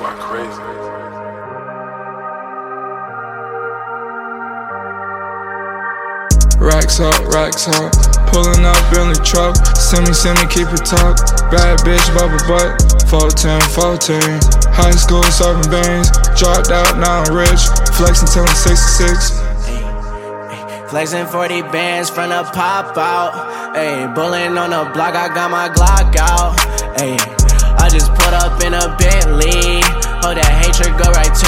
are crazy. Racks up, racks up. Pulling up in the truck. Send me, send me, keep it tucked. Bad bitch, bubble butt. 14, 14. High school serving beans. Dropped out, now I'm rich. Flexing till I'm 66. Flexing 40 bands from the pop out. Ayy, bulling on the block, I got my Glock out. Ayy, Just put up in a Bentley. Oh, that hatred go right to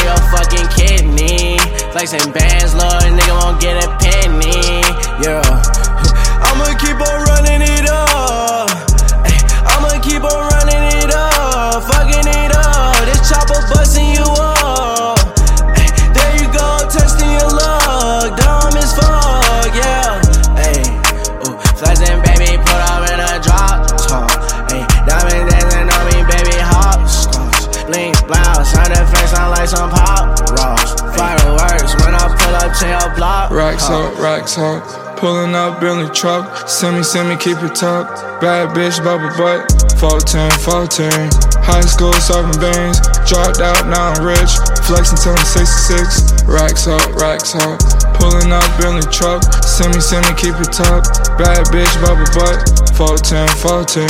like some pop rocks. Fireworks when I pull up to your block. Racks up, racks up. Pulling up the truck. Send me, send me, keep it tucked. Bad bitch, bubble butt. 14, 14. High school serving beans. Dropped out, now I'm rich. Flexing till I'm 66. Racks up, racks up. Pulling up in the truck. Send me, keep it tucked. Bad bitch, bubble butt. 14, 14.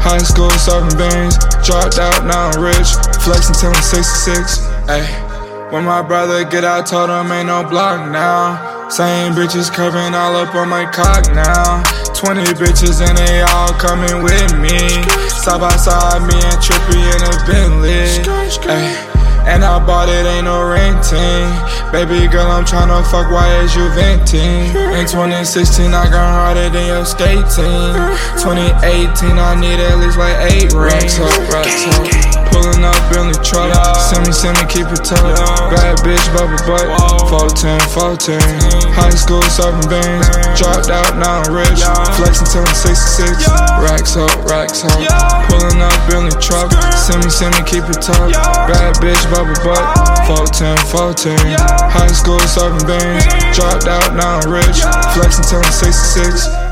High school serving beans. Dropped out, now I'm rich. Flexing till I'm 66. Ayy. When my brother get out, told him ain't no block now. Same bitches curving all up on my cock now. 20 bitches and they all coming with me. Side by side, me and Trippie in a Bentley. Ay, and I bought it, ain't no renting. Baby girl, I'm tryna fuck, why is you venting? In 2016, I got harder than your skating. 2018, I need at least like 8 racks up, racks up. Pulling up in the truck. Send me, send me, keep it tucked. Bad bitch, bubble butt. 14, 14. High school serving beans. Dropped out, now I'm rich. Flexing till I'm 66. Racks up, racks up. Pulling up in the truck. Send me, send me, keep it tucked. Bad bitch, bubble butt. 14, 14. High school serving beans. Dropped out, now I'm rich. Flexing till I'm 66.